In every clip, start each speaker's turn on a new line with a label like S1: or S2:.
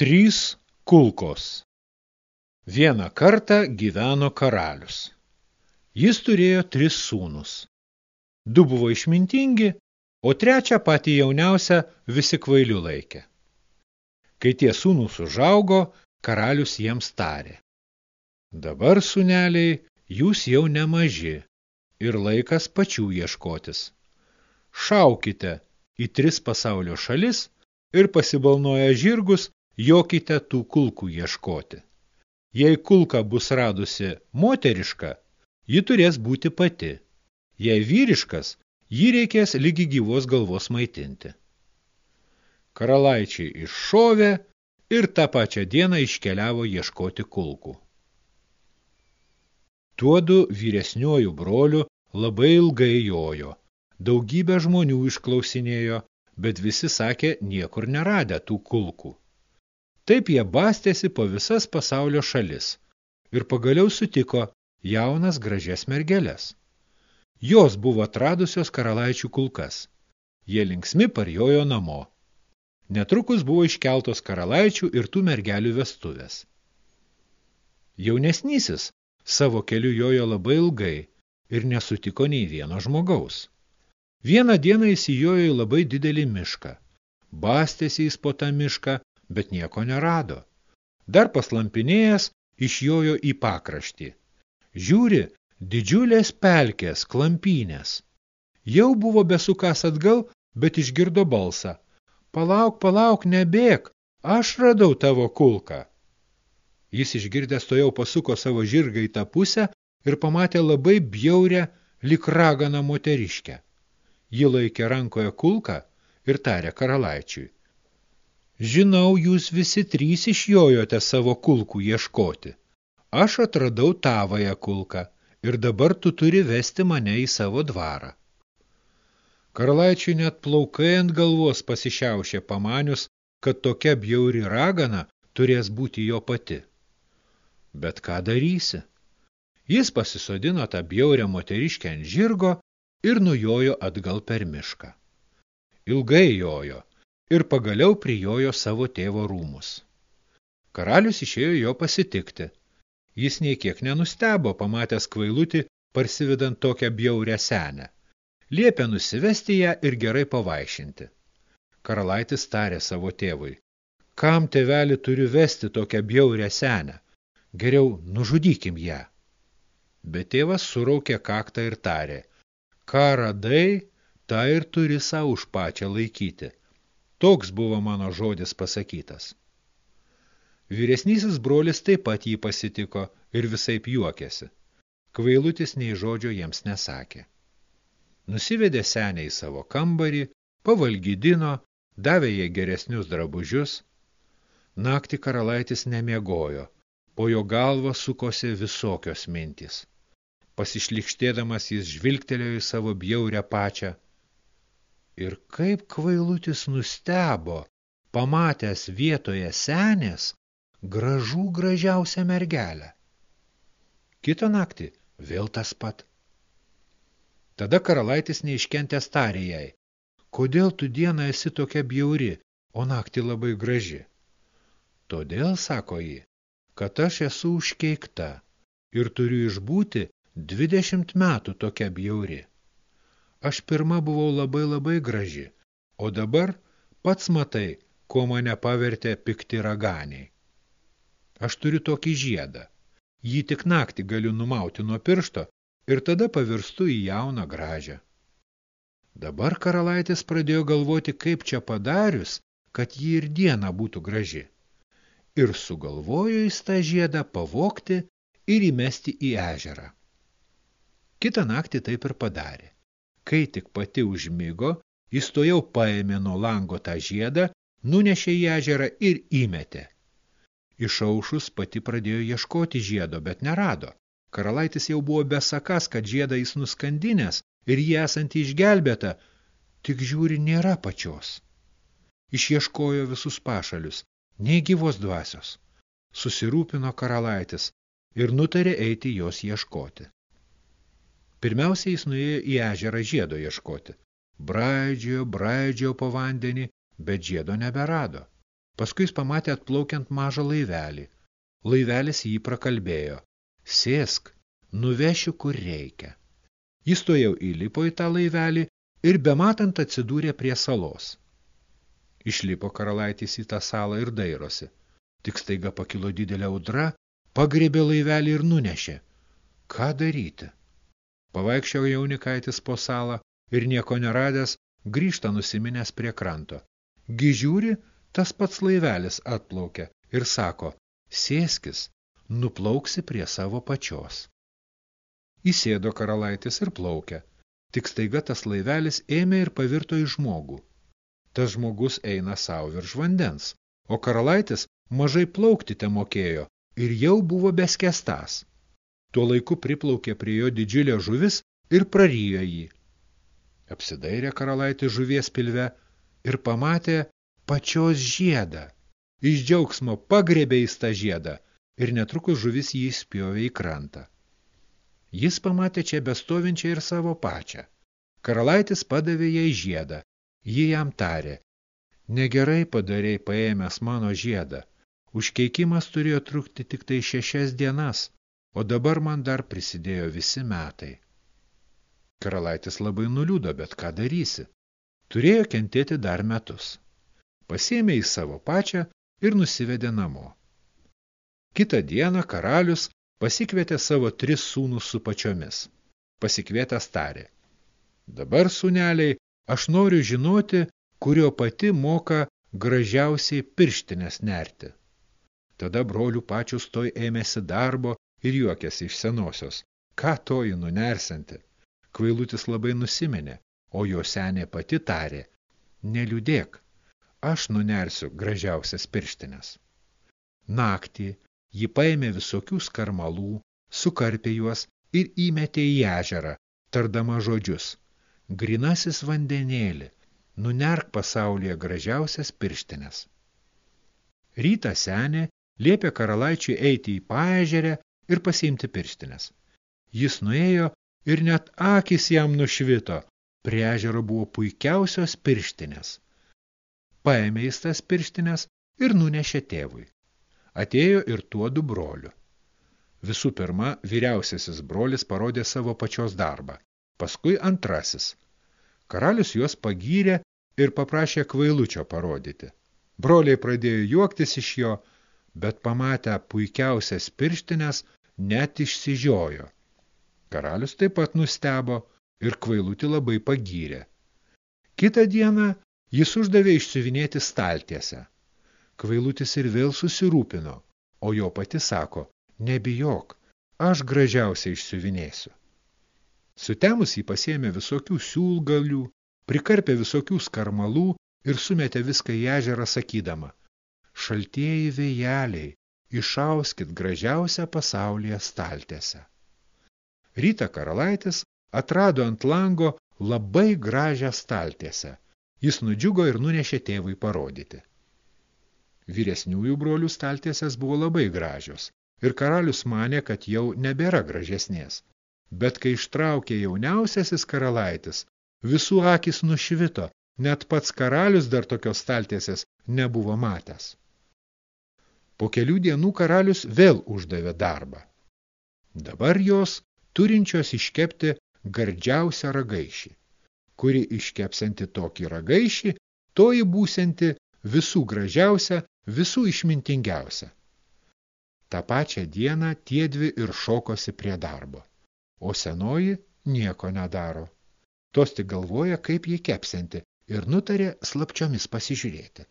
S1: Trys kulkos. Vieną kartą gyveno karalius. Jis turėjo tris sūnus. Du buvo išmintingi, o trečią patį jauniausią visi kvailių laikė. Kai tie sūnus užaugo, karalius jiems tarė. Dabar, suneliai, jūs jau nemaži ir laikas pačių ieškotis. Šaukite į tris pasaulio šalis ir pasibalnoję žirgus jokite tų kulkų ieškoti. Jei kulka bus radusi moteriška, ji turės būti pati. Jei vyriškas, jį reikės lygi gyvos galvos maitinti. Karalaičiai iššovė ir tą pačią dieną iškeliavo ieškoti kulkų. Tuodu vyresniojų brolių labai ilgai jojo, daugybę žmonių išklausinėjo, bet visi sakė niekur neradę tų kulkų. Taip jie bastėsi po visas pasaulio šalis ir pagaliau sutiko jaunas gražias mergelės. Jos buvo atradusios karalaičių kulkas. Jie linksmi parjojo namo. Netrukus buvo iškeltos karalaičių ir tų mergelių vestuvės. Jaunesnysis savo keliu jojo labai ilgai ir nesutiko nei vieno žmogaus. Vieną dieną įsijojo į labai didelį mišką. Bastėsi jis po tą mišką bet nieko nerado. Dar paslampinėjęs išjojo į pakraštį. Žiūri, didžiulės pelkės, klampynės. Jau buvo besukas atgal, bet išgirdo balsą. Palauk, palauk, nebėk, aš radau tavo kulką. Jis išgirdęs to jau pasuko savo žirgą į tą pusę ir pamatė labai bjaurę lik raganą moteriškę. Ji laikė rankoje kulką ir tarė karalaičiui. Žinau, jūs visi trys išjojote savo kulkų ieškoti. Aš atradau tavąją kulką ir dabar tu turi vesti mane į savo dvarą. Karalaičiui net plaukai ant galvos pasišiaušė pamanius, kad tokia bjauri ragana turės būti jo pati. Bet ką darysi? Jis pasisodino tą bjaurę moteriškę ant žirgo ir nujojo atgal per mišką. Ilgai jojo, ir pagaliau prijojo savo tėvo rūmus. Karalius išėjo jo pasitikti. Jis nei kiek nenustebo, pamatęs kvailutį, parsivedant tokią bjaurę senę. Liepė nusivesti ją ir gerai pavaišinti. Karalaitis tarė savo tėvui, kam tėvelį turiu vesti tokią bjaurę senę? Geriau nužudykim ją. Bet tėvas suraukė kaktą ir tarė, ką radai, tą ir turi savo už pačią laikyti. Toks buvo mano žodis pasakytas. Vyresnysis brolis taip pat jį pasitiko ir visaip juokėsi. Kvailutis nei žodžio jiems nesakė. Nusivedė senę į savo kambarį, pavalgydino, davė jai geresnius drabužius. Naktį karalaitis nemiegojo, po jo galvą sukosi visokios mintys. Pasišlikštėdamas jis žvilgtelėjo į savo bjaurę pačią, Ir kaip kvailutis nustebo, pamatęs vietoje senės, gražų gražiausią mergelę. Kitą naktį vėl tas pat. Tada karalaitis neiškentęs tarė jai, kodėl tu dieną esi tokia bjauri, o naktį labai graži. Todėl, sako ji, kad aš esu užkeikta ir turiu išbūti dvidešimt metų tokia bjauri. Aš pirma buvau labai labai graži, o dabar pats matai, ko mane pavertė pikti raganiai. Aš turiu tokį žiedą. Jį tik naktį galiu numauti nuo piršto ir tada pavirstu į jauną gražią. Dabar karalaitis pradėjo galvoti, kaip čia padarius, kad jį ir dieną būtų graži. Ir sugalvojo jis tą žiedą pavokti ir įmesti į ežerą. Kitą naktį taip ir padarė. Kai tik pati užmigo, jis to jau paėmė nuo lango tą žiedą, nunešė į ežerą ir įmetė. Išaušus pati pradėjo ieškoti žiedo, bet nerado. Karalaitis jau buvo besakas, kad žiedą jis nuskandinės ir jį esantį išgelbėta, tik žiūri nėra pačios. Išieškojo visus pašalius, nei gyvos dvasios. Susirūpino karalaitis ir nutarė eiti jos ieškoti. Pirmiausia, jis nuėjo į ežerą žiedo ieškoti. Braidžiojo, braidžiojo po vandenį, bet žiedo neberado. Paskui jis pamatė atplaukiant mažą laivelį. Laivelis jį prakalbėjo. Sėsk, nuvešiu kur reikia. Jis to jau įlipo į tą laivelį ir bematant atsidūrė prie salos. Išlipo karalaitis į tą salą ir dairosi. Tik staiga pakilo didelė audra, pagrėbė laivelį ir nunešė. Ką daryti? Pavaikščio jaunikaitis po salą ir nieko neradęs, grįžta nusiminęs prie kranto. Gižiūri, tas pats laivelis atplaukia ir sako, sėskis, nuplauksi prie savo pačios. Įsėdo karalaitis ir plaukia. Tik staiga tas laivelis ėmė ir pavirto į žmogų. Tas žmogus eina savo virš vandens, o karalaitis mažai plaukti te mokėjo ir jau buvo beskestas. Tuo laiku priplaukė prie jo didžiulė žuvis ir prarijo jį. Apsidairė karalaitis žuvies pilve ir pamatė pačios žiedą. Iš džiaugsmo pagrebė į tą žiedą ir netrukus žuvis jį spjovė į krantą. Jis pamatė čia bestovinčią ir savo pačią. Karalaitis padavė jai žiedą. Ji jam tarė, negerai padarėjai paėmęs mano žiedą. Užkeikimas turėjo trukti tik tai šešias dienas, o dabar man dar prisidėjo visi metai. Karalaitis labai nuliūdo, bet ką darysi? Turėjo kentėti dar metus. Pasėmė į savo pačią ir nusivedė namo. Kitą dieną karalius pasikvietė savo tris sūnus su pačiomis. Pasikvietęs tarė. Dabar, sūneliai, aš noriu žinoti, kurio pati moka gražiausiai pirštinės nerti. Tada brolių pačius toj ėmėsi darbo ir juokėsi iš senosios. Ką toji nunersinti? Kvailutis labai nusimenė, o jo senė pati tarė. Neliūdėk, aš nunersiu gražiausias pirštinės. Naktį Ji paėmė visokių skarmalų, sukarpė juos ir įmetė į ežerą, tardama žodžius. Grinasis vandenėlį, nunerk pasaulyje gražiausias pirštinės. Rytą senė liepė karalaičiui eiti į paežerę ir pasiimti pirštinės. Jis nuėjo ir net akis jam nušvito, prie ežero buvo puikiausios pirštinės. Paėmė jis tas pirštinės ir nunešė tėvui atėjo ir tuodu broliu. Visų pirma, vyriausiasis brolis parodė savo pačios darbą, paskui antrasis. Karalius juos pagyrė ir paprašė kvailučio parodyti. Broliai pradėjo juoktis iš jo, bet pamatę puikiausias pirštinės, net išsižiojo. Karalius taip pat nustebo ir kvailutį labai pagyrė. Kitą dieną jis uždavė išsiuvinėti staltiesę. Kvailutis ir vėl susirūpino, o jo pati sako, nebijok, aš gražiausiai išsiuvinėsiu. Sutemus jį pasėmė visokių siūlgalių, prikarpė visokių skarmalų ir sumetė viską į ežerą sakydama, šaltieji vėjeliai, išauskit gražiausią pasaulyje staltėse. Ryta karalaitis atrado ant lango labai gražią staltėse. Jis nudžiugo ir nunešė tėvui parodyti. Vyresniųjų brolių staltiesės buvo labai gražios ir karalius manė, kad jau nebėra gražesnės. Bet kai ištraukė jauniausiasis karalaitis, visų akis nušvito, net pats karalius dar tokios staltiesės nebuvo matęs. Po kelių dienų karalius vėl uždavė darbą. Dabar jos turinčios iškepti gardžiausią ragaišį, kuri iškepsianti tokį ragaišį, toji būsianti visų gražiausia visų išmintingiausia. Ta pačią dieną tiedvi ir šokosi prie darbo, o senoji nieko nedaro. Tos tik galvoja, kaip jį kepsinti ir nutarė slapčiomis pasižiūrėti.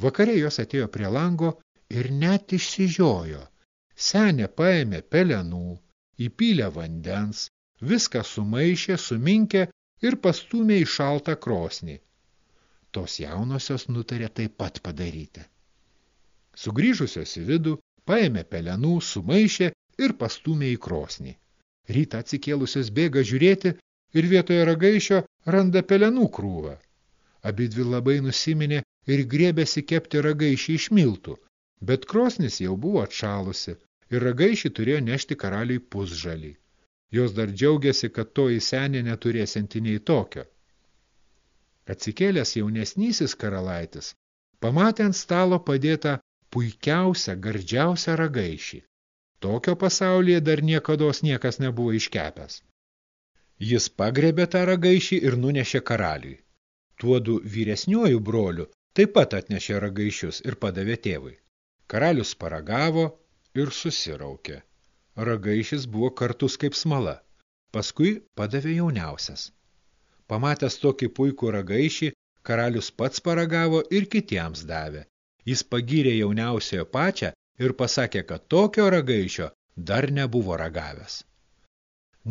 S1: Vakarė jos atėjo prie lango ir net išsižiojo. Senė paėmė pelenų, įpylė vandens, viską sumaišė, suminkė ir pastumė į šaltą krosnį. Tos jaunosios nutarė taip pat padaryti. Sugrįžusios į vidų, paėmė pelenų, sumaišė ir pastumė į krosnį. Rytą atsikėlusios bėga žiūrėti ir vietoje ragaišio randa pelenų krūvą. Abidvi labai nusiminė ir griebėsi kepti ragaišį iš miltų, bet krosnis jau buvo atšalusi ir ragaišį turėjo nešti karaliui pusžalį. Jos dar džiaugiasi, kad toji senė neturėsinti nei tokio. Atsikėlęs jaunesnysis karalaitis pamatė ant stalo padėtą puikiausią, gardžiausią ragaišį. Tokio pasaulyje dar niekados niekas nebuvo iškepęs. Jis pagrebė tą ragaišį ir nunešė karaliui. Tuodu vyresniuoju broliu taip pat atnešė ragaišius ir padavė tėvui. Karalius paragavo ir susiraukė. Ragaišis buvo kartus kaip smala. Paskui padavė jauniausias. Pamatęs tokį puikų ragaišį, karalius pats paragavo ir kitiems davė. Jis pagyrė jauniausiojo pačią ir pasakė, kad tokio ragaišio dar nebuvo ragavęs.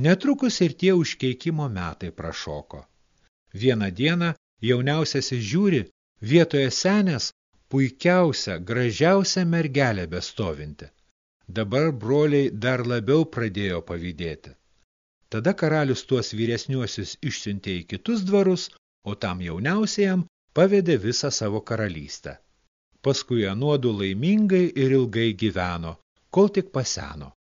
S1: Netrukus ir tie užkeikimo metai prašoko. Vieną dieną jauniausiasis žiūri, vietoje senės puikiausia, gražiausia mergelė bestovinti. Dabar broliai dar labiau pradėjo pavydėti. Tada karalius tuos vyresniuosius išsiuntė į kitus dvarus, o tam jauniausiajam pavedė visą savo karalystę. Paskui anuodu laimingai ir ilgai gyveno, kol tik paseno.